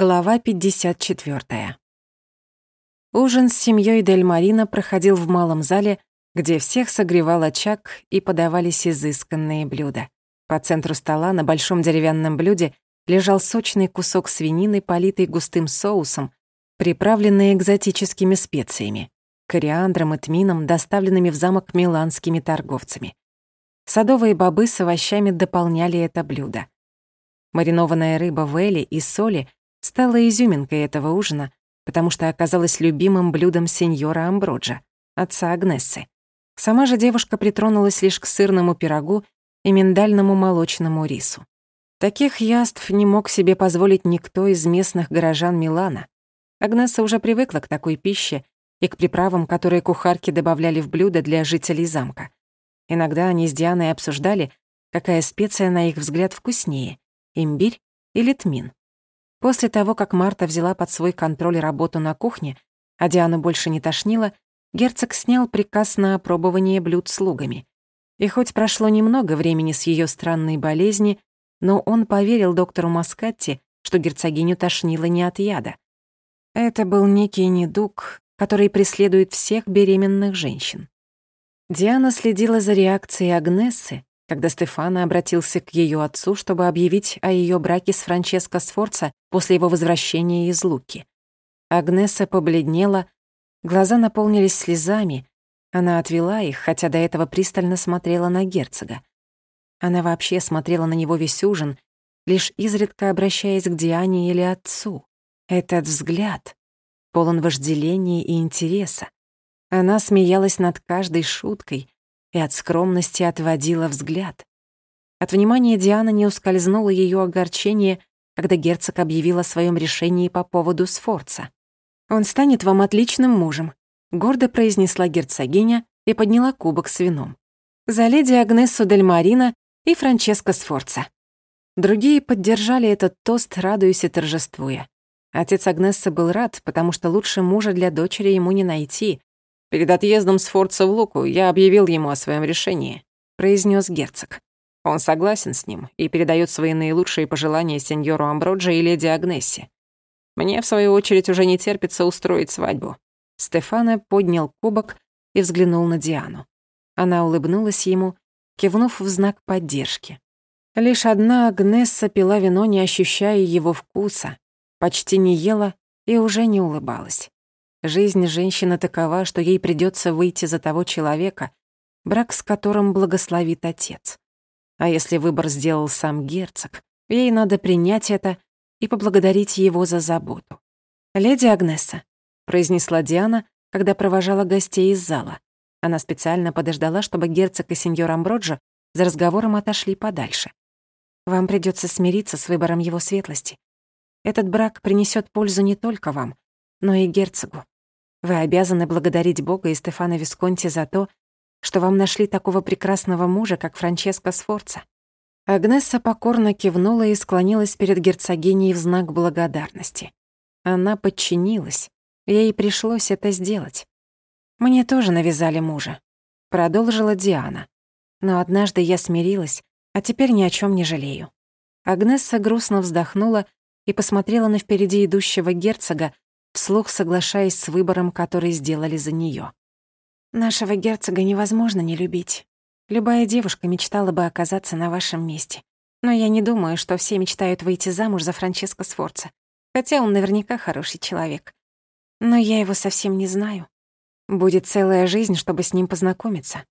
Глава 54. Ужин с семьей Дель Марина проходил в малом зале, где всех согревал очаг и подавались изысканные блюда. По центру стола на большом деревянном блюде лежал сочный кусок свинины, политый густым соусом, приправленный экзотическими специями, кориандром и тмином, доставленными в замок миланскими торговцами. Садовые бобы с овощами дополняли это блюдо. Маринованная рыба в эле и соли — стала изюминкой этого ужина, потому что оказалась любимым блюдом сеньора Амброджа, отца Агнессы. Сама же девушка притронулась лишь к сырному пирогу и миндальному молочному рису. Таких яств не мог себе позволить никто из местных горожан Милана. Агнесса уже привыкла к такой пище и к приправам, которые кухарки добавляли в блюда для жителей замка. Иногда они с Дианой обсуждали, какая специя, на их взгляд, вкуснее — имбирь или тмин. После того, как Марта взяла под свой контроль работу на кухне, а Диану больше не тошнило, герцог снял приказ на опробование блюд слугами. И хоть прошло немного времени с ее странной болезни, но он поверил доктору Маскатти, что герцогиню тошнило не от яда. Это был некий недуг, который преследует всех беременных женщин. Диана следила за реакцией Агнессы, когда Стефано обратился к ее отцу, чтобы объявить о ее браке с Франческо Сфорца после его возвращения из Луки. Агнеса побледнела, глаза наполнились слезами, она отвела их, хотя до этого пристально смотрела на герцога. Она вообще смотрела на него весь ужин, лишь изредка обращаясь к Диане или отцу. Этот взгляд полон вожделения и интереса. Она смеялась над каждой шуткой, и от скромности отводила взгляд. От внимания Дианы не ускользнуло ее огорчение, когда герцог объявил о своем решении по поводу Сфорца. «Он станет вам отличным мужем», — гордо произнесла герцогиня и подняла кубок с вином. «За леди Агнессу Дель Марина и Франческо Сфорца». Другие поддержали этот тост, радуясь и торжествуя. Отец Агнессы был рад, потому что лучше мужа для дочери ему не найти, Перед отъездом с Форца в Луку я объявил ему о своем решении, произнес герцог. Он согласен с ним и передает свои наилучшие пожелания сеньору Амброджи и леди Агнессе. Мне, в свою очередь, уже не терпится устроить свадьбу. Стефана поднял кубок и взглянул на Диану. Она улыбнулась ему, кивнув в знак поддержки. Лишь одна Агнесса пила вино, не ощущая его вкуса, почти не ела и уже не улыбалась. Жизнь женщины такова, что ей придется выйти за того человека, брак с которым благословит отец. А если выбор сделал сам герцог, ей надо принять это и поблагодарить его за заботу. «Леди Агнеса», — произнесла Диана, когда провожала гостей из зала. Она специально подождала, чтобы герцог и сеньор Амброджо за разговором отошли подальше. «Вам придется смириться с выбором его светлости. Этот брак принесет пользу не только вам, но и герцогу. Вы обязаны благодарить Бога и Стефана Висконти за то, что вам нашли такого прекрасного мужа, как Франческо Сфорца». Агнесса покорно кивнула и склонилась перед герцогиней в знак благодарности. Она подчинилась, ей пришлось это сделать. «Мне тоже навязали мужа», — продолжила Диана. «Но однажды я смирилась, а теперь ни о чем не жалею». Агнесса грустно вздохнула и посмотрела на впереди идущего герцога, вслух соглашаясь с выбором, который сделали за неё. «Нашего герцога невозможно не любить. Любая девушка мечтала бы оказаться на вашем месте. Но я не думаю, что все мечтают выйти замуж за Франческо Сфорца, хотя он наверняка хороший человек. Но я его совсем не знаю. Будет целая жизнь, чтобы с ним познакомиться».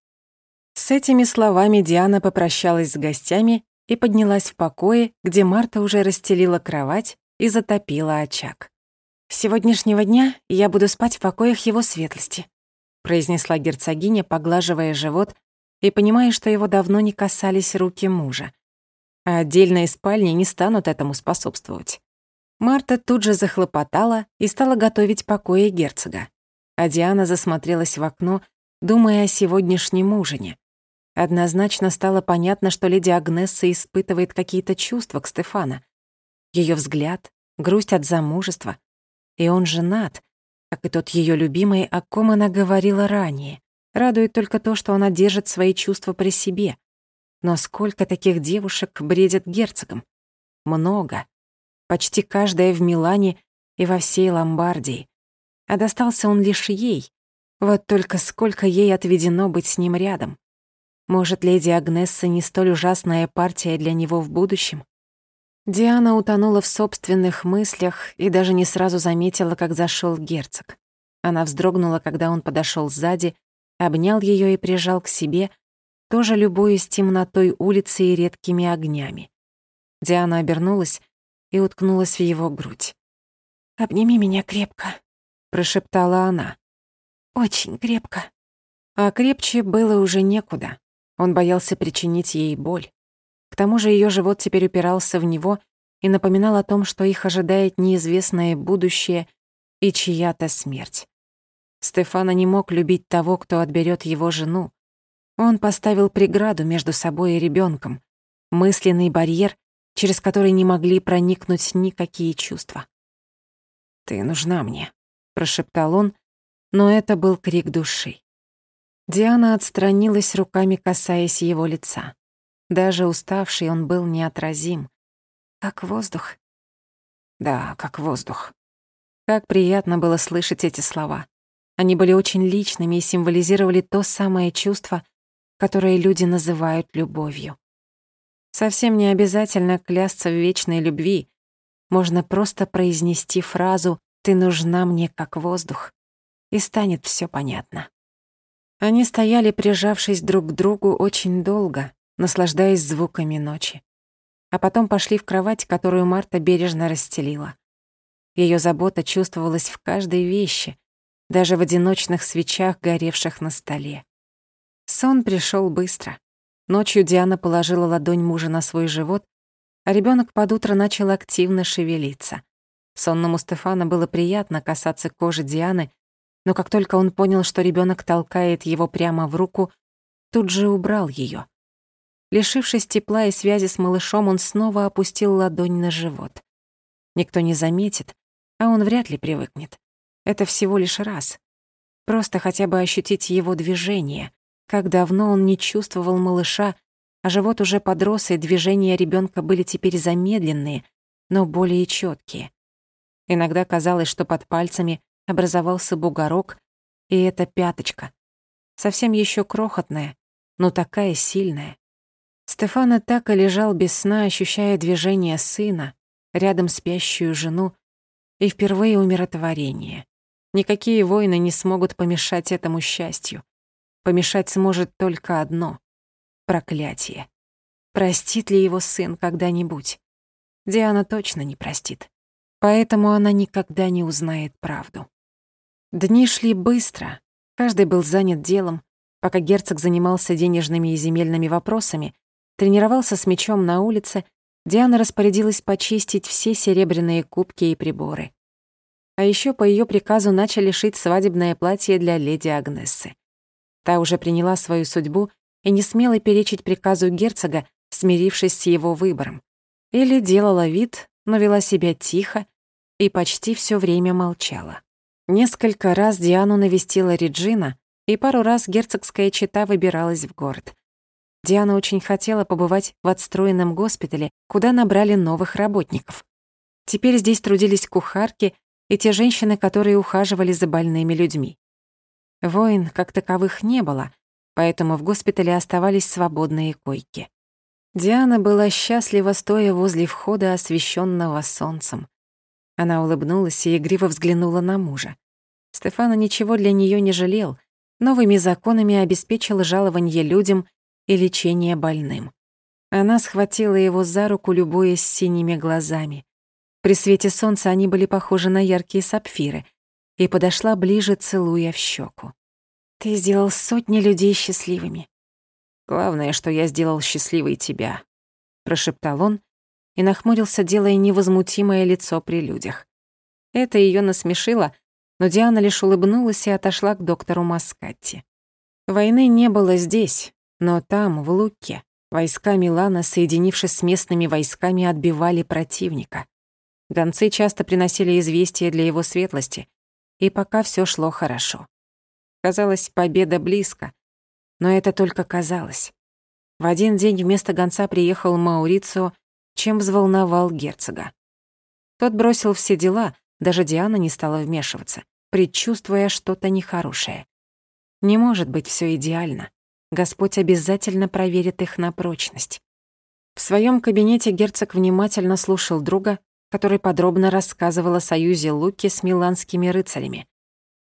С этими словами Диана попрощалась с гостями и поднялась в покое, где Марта уже расстелила кровать и затопила очаг. «С сегодняшнего дня я буду спать в покоях его светлости», произнесла герцогиня, поглаживая живот и понимая, что его давно не касались руки мужа. А отдельные спальни не станут этому способствовать. Марта тут же захлопотала и стала готовить покои герцога. А Диана засмотрелась в окно, думая о сегодняшнем ужине. Однозначно стало понятно, что леди Агнесса испытывает какие-то чувства к Стефана. Ее взгляд, грусть от замужества, и он женат, как и тот ее любимый, о ком она говорила ранее. Радует только то, что она держит свои чувства при себе. Но сколько таких девушек бредят герцогом? Много. почти каждая в Милане и во всей Ломбардии. А достался он лишь ей. Вот только сколько ей отведено быть с ним рядом. Может, леди Агнесса не столь ужасная партия для него в будущем? Диана утонула в собственных мыслях и даже не сразу заметила, как зашел герцог. Она вздрогнула, когда он подошел сзади, обнял ее и прижал к себе, тоже любуясь темнотой улицы и редкими огнями. Диана обернулась и уткнулась в его грудь. «Обними меня крепко», — прошептала она. «Очень крепко». А крепче было уже некуда. Он боялся причинить ей боль. К тому же ее живот теперь упирался в него и напоминал о том, что их ожидает неизвестное будущее и чья-то смерть. Стефана не мог любить того, кто отберет его жену. Он поставил преграду между собой и ребенком, мысленный барьер, через который не могли проникнуть никакие чувства. «Ты нужна мне», — прошептал он, но это был крик души. Диана отстранилась руками, касаясь его лица. Даже уставший он был неотразим. Как воздух. Да, как воздух. Как приятно было слышать эти слова. Они были очень личными и символизировали то самое чувство, которое люди называют любовью. Совсем не обязательно клясться в вечной любви. Можно просто произнести фразу «ты нужна мне как воздух», и станет все понятно. Они стояли, прижавшись друг к другу, очень долго, наслаждаясь звуками ночи. А потом пошли в кровать, которую Марта бережно расстелила. Ее забота чувствовалась в каждой вещи, даже в одиночных свечах, горевших на столе. Сон пришел быстро. Ночью Диана положила ладонь мужа на свой живот, а ребенок под утро начал активно шевелиться. Сонному Стефана было приятно касаться кожи Дианы но как только он понял, что ребенок толкает его прямо в руку, тут же убрал ее. Лишившись тепла и связи с малышом, он снова опустил ладонь на живот. Никто не заметит, а он вряд ли привыкнет. Это всего лишь раз. Просто хотя бы ощутить его движение. Как давно он не чувствовал малыша, а живот уже подрос, и движения ребенка были теперь замедленные, но более четкие. Иногда казалось, что под пальцами образовался бугорок, и эта пяточка. Совсем еще крохотная, но такая сильная. Стефана так и лежал без сна, ощущая движение сына, рядом спящую жену, и впервые умиротворение. Никакие войны не смогут помешать этому счастью. Помешать сможет только одно — проклятие. Простит ли его сын когда-нибудь? Диана точно не простит. Поэтому она никогда не узнает правду. Дни шли быстро. Каждый был занят делом. Пока герцог занимался денежными и земельными вопросами, тренировался с мечом на улице, Диана распорядилась почистить все серебряные кубки и приборы. А еще по ее приказу начали шить свадебное платье для леди Агнессы. Та уже приняла свою судьбу и не смела перечить приказу герцога, смирившись с его выбором. Или делала вид, но вела себя тихо и почти все время молчала. Несколько раз Диану навестила Реджина, и пару раз герцогская чета выбиралась в город. Диана очень хотела побывать в отстроенном госпитале, куда набрали новых работников. Теперь здесь трудились кухарки и те женщины, которые ухаживали за больными людьми. Войн как таковых не было, поэтому в госпитале оставались свободные койки. Диана была счастлива, стоя возле входа, освещенного солнцем. Она улыбнулась и игриво взглянула на мужа. Стефана ничего для нее не жалел, новыми законами обеспечил жалование людям и лечение больным. Она схватила его за руку, любуясь синими глазами. При свете солнца они были похожи на яркие сапфиры, и подошла ближе, целуя в щеку. «Ты сделал сотни людей счастливыми». «Главное, что я сделал счастливой тебя», — прошептал он, и нахмурился, делая невозмутимое лицо при людях. Это ее насмешило, но Диана лишь улыбнулась и отошла к доктору Маскатти. Войны не было здесь, но там, в Луке, войска Милана, соединившись с местными войсками, отбивали противника. Гонцы часто приносили известия для его светлости, и пока все шло хорошо. Казалось, победа близко, но это только казалось. В один день вместо гонца приехал Маурицио чем взволновал герцога. Тот бросил все дела, даже Диана не стала вмешиваться, предчувствуя что-то нехорошее. Не может быть все идеально. Господь обязательно проверит их на прочность. В своем кабинете герцог внимательно слушал друга, который подробно рассказывал о союзе Луки с миланскими рыцарями.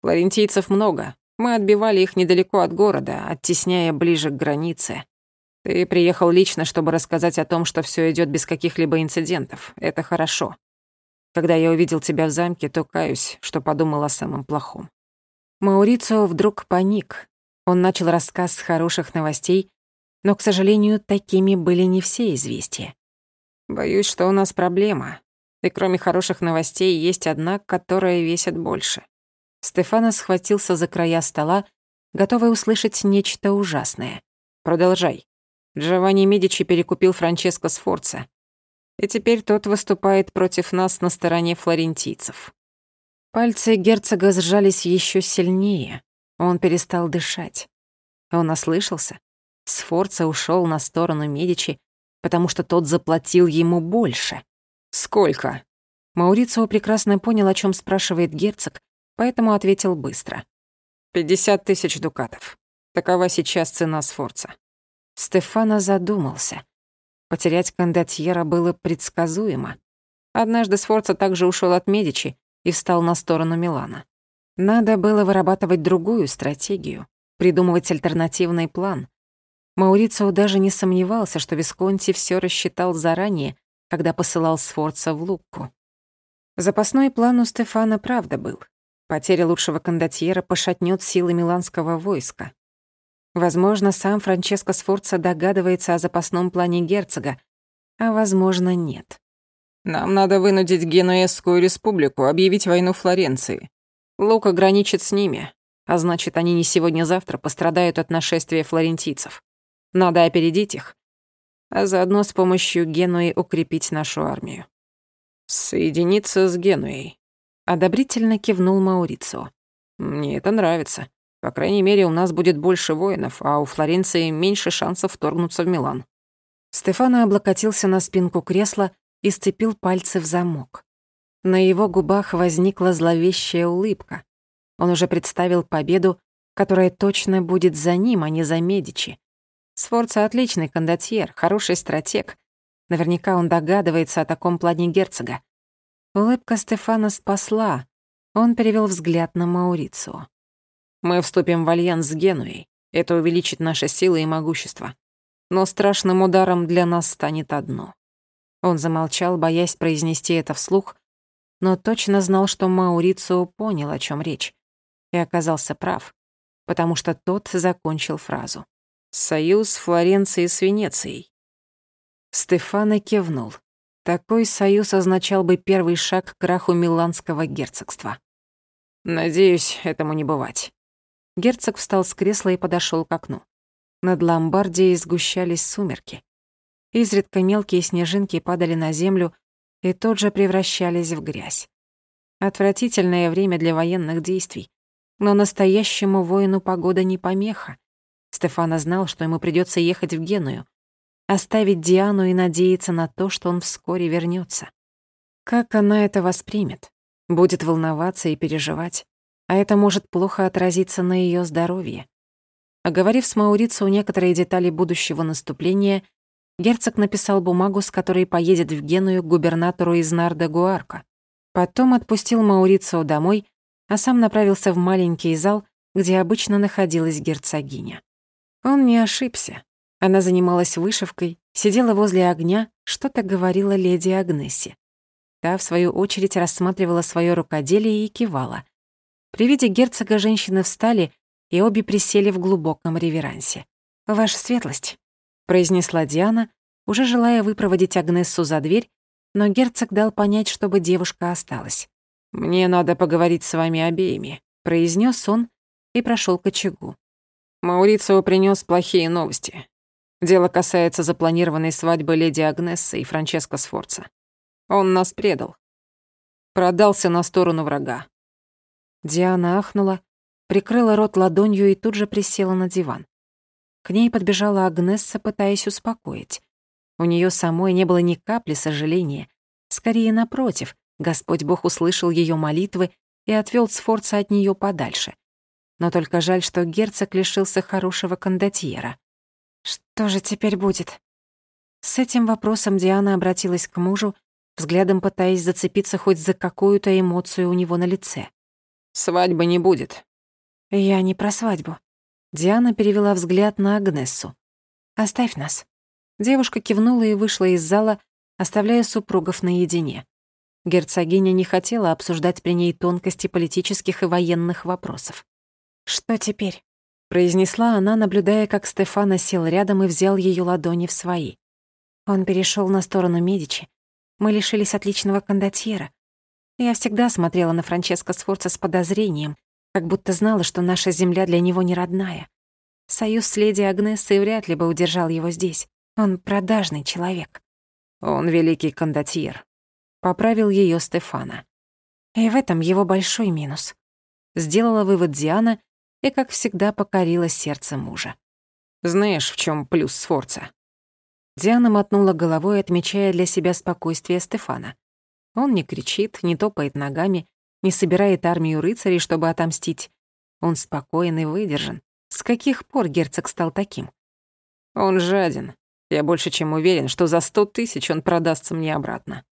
«Флорентийцев много. Мы отбивали их недалеко от города, оттесняя ближе к границе. Ты приехал лично, чтобы рассказать о том, что все идет без каких-либо инцидентов. Это хорошо. Когда я увидел тебя в замке, то каюсь, что подумал о самом плохом». Маурицио вдруг паник. Он начал рассказ с хороших новостей, но, к сожалению, такими были не все известия. «Боюсь, что у нас проблема. И кроме хороших новостей есть одна, которая весит больше». Стефано схватился за края стола, готовый услышать нечто ужасное. «Продолжай». Джованни Медичи перекупил Франческо Сфорца. И теперь тот выступает против нас на стороне флорентийцев. Пальцы герцога сжались еще сильнее. Он перестал дышать. Он ослышался. Сфорца ушел на сторону Медичи, потому что тот заплатил ему больше. «Сколько?» Маурицио прекрасно понял, о чем спрашивает герцог, поэтому ответил быстро. «Пятьдесят тысяч дукатов. Такова сейчас цена Сфорца». Стефано задумался. Потерять кондотьера было предсказуемо. Однажды Сфорца также ушел от Медичи, и встал на сторону Милана. Надо было вырабатывать другую стратегию, придумывать альтернативный план. Маурицио даже не сомневался, что Висконти все рассчитал заранее, когда посылал Сфорца в Лукку. Запасной план у Стефана правда был. Потеря лучшего кондотьера пошатнет силы миланского войска. Возможно, сам Франческо Сфорца догадывается о запасном плане герцога, а возможно, нет. Нам надо вынудить Генуэзскую республику объявить войну Флоренции. Лука граничит с ними, а значит, они не сегодня-завтра пострадают от нашествия флорентийцев. Надо опередить их, а заодно с помощью Генуи укрепить нашу армию. Соединиться с Генуей. Одобрительно кивнул Маурицио. Мне это нравится. По крайней мере, у нас будет больше воинов, а у Флоренции меньше шансов вторгнуться в Милан. Стефано облокотился на спинку кресла и сцепил пальцы в замок. На его губах возникла зловещая улыбка. Он уже представил победу, которая точно будет за ним, а не за Медичи. Сфорца отличный кондотьер, хороший стратег. Наверняка он догадывается о таком плане герцога. Улыбка Стефана спасла. Он перевел взгляд на Маурицу. «Мы вступим в альянс с Генуей. Это увеличит наши силы и могущество. Но страшным ударом для нас станет одно. Он замолчал, боясь произнести это вслух, но точно знал, что Маурицио понял, о чем речь, и оказался прав, потому что тот закончил фразу. «Союз Флоренции с Венецией». Стефано кивнул. Такой союз означал бы первый шаг к краху Миланского герцогства. «Надеюсь, этому не бывать». Герцог встал с кресла и подошел к окну. Над Ломбардией сгущались сумерки. Изредка мелкие снежинки падали на землю и тут же превращались в грязь. Отвратительное время для военных действий. Но настоящему воину погода не помеха. Стефана знал, что ему придется ехать в Геную, оставить Диану и надеяться на то, что он вскоре вернется. Как она это воспримет? Будет волноваться и переживать. А это может плохо отразиться на ее здоровье. Оговорив с Маурицу некоторые детали будущего наступления, герцог написал бумагу, с которой поедет в Геную к губернатору из Нарда Гуарка. Потом отпустил Маурицио домой, а сам направился в маленький зал, где обычно находилась герцогиня. Он не ошибся. Она занималась вышивкой, сидела возле огня, что-то говорила леди Агнессе. Та, в свою очередь, рассматривала свое рукоделие и кивала. При виде герцога женщины встали, и обе присели в глубоком реверансе. «Ваша светлость», произнесла Диана, уже желая выпроводить Агнессу за дверь, но герцог дал понять, чтобы девушка осталась. «Мне надо поговорить с вами обеими», — произнес он и прошел к очагу. Маурицио принес плохие новости. Дело касается запланированной свадьбы леди Агнессы и Франческо Сфорца. Он нас предал. Продался на сторону врага. Диана ахнула, прикрыла рот ладонью и тут же присела на диван. К ней подбежала Агнесса, пытаясь успокоить. У нее самой не было ни капли сожаления. Скорее, напротив, Господь Бог услышал ее молитвы и отвел Сфорца от нее подальше. Но только жаль, что герцог лишился хорошего кондотьера. Что же теперь будет? С этим вопросом Диана обратилась к мужу, взглядом пытаясь зацепиться хоть за какую-то эмоцию у него на лице. «Свадьбы не будет». «Я не про свадьбу». Диана перевела взгляд на Агнессу. «Оставь нас». Девушка кивнула и вышла из зала, оставляя супругов наедине. Герцогиня не хотела обсуждать при ней тонкости политических и военных вопросов. «Что теперь?» — произнесла она, наблюдая, как Стефана сел рядом и взял ее ладони в свои. Он перешел на сторону Медичи. Мы лишились отличного кондотьера. Я всегда смотрела на Франческо Сфорца с подозрением, как будто знала, что наша земля для него не родная. Союз с леди Агнессой вряд ли бы удержал его здесь. Он продажный человек. Он великий кондотьер. Поправил ее Стефана. И в этом его большой минус. Сделала вывод Диана и, как всегда, покорила сердце мужа. Знаешь, в чем плюс Сфорца? Диана мотнула головой, отмечая для себя спокойствие Стефана. Он не кричит, не топает ногами, не собирает армию рыцарей, чтобы отомстить. Он спокоен и выдержан. С каких пор герцог стал таким? Он жаден. Я больше чем уверен, что за сто тысяч он продастся мне обратно.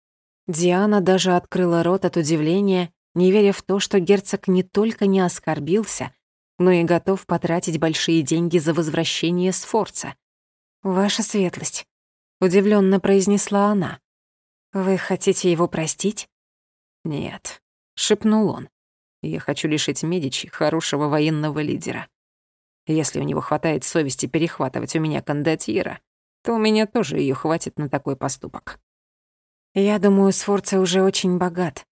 Диана даже открыла рот от удивления, не веря в то, что герцог не только не оскорбился, но и готов потратить большие деньги за возвращение с Форца. «Ваша светлость», — удивленно произнесла она. «Вы хотите его простить?» «Нет», — шепнул он. «Я хочу лишить Медичи хорошего военного лидера. Если у него хватает совести перехватывать у меня кондотьера, то у меня тоже ее хватит на такой поступок. Я думаю, Сфорца уже очень богат.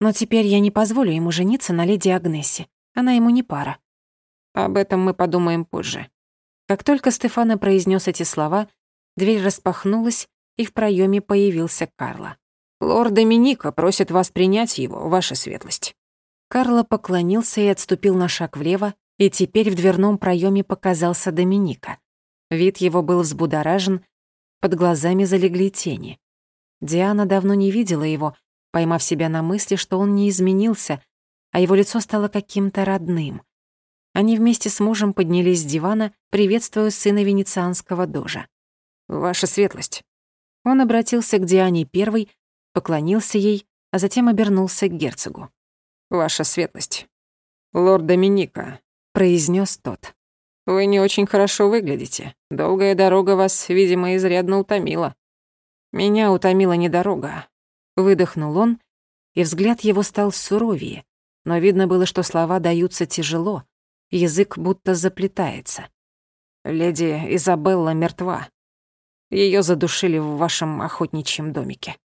Но теперь я не позволю ему жениться на леди Агнессе. Она ему не пара. Об этом мы подумаем позже. Как только Стефана произнес эти слова, дверь распахнулась, и в проеме появился Карло. «Лорд Доминика просит вас принять его, ваша светлость». Карло поклонился и отступил на шаг влево, и теперь в дверном проеме показался Доминика. Вид его был взбудоражен, под глазами залегли тени. Диана давно не видела его, поймав себя на мысли, что он не изменился, а его лицо стало каким-то родным. Они вместе с мужем поднялись с дивана, приветствуя сына венецианского дожа. «Ваша светлость». Он обратился к Диане первой, поклонился ей, а затем обернулся к герцогу. «Ваша светлость. Лорд Доминика», — произнес тот. Вы не очень хорошо выглядите. Долгая дорога вас, видимо, изрядно утомила. Меня утомила не дорога. Выдохнул он, и взгляд его стал суровее, но видно было, что слова даются тяжело, язык будто заплетается. Леди Изабелла мертва. Ее задушили в вашем охотничьем домике.